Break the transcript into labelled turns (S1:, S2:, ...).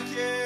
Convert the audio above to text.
S1: like it.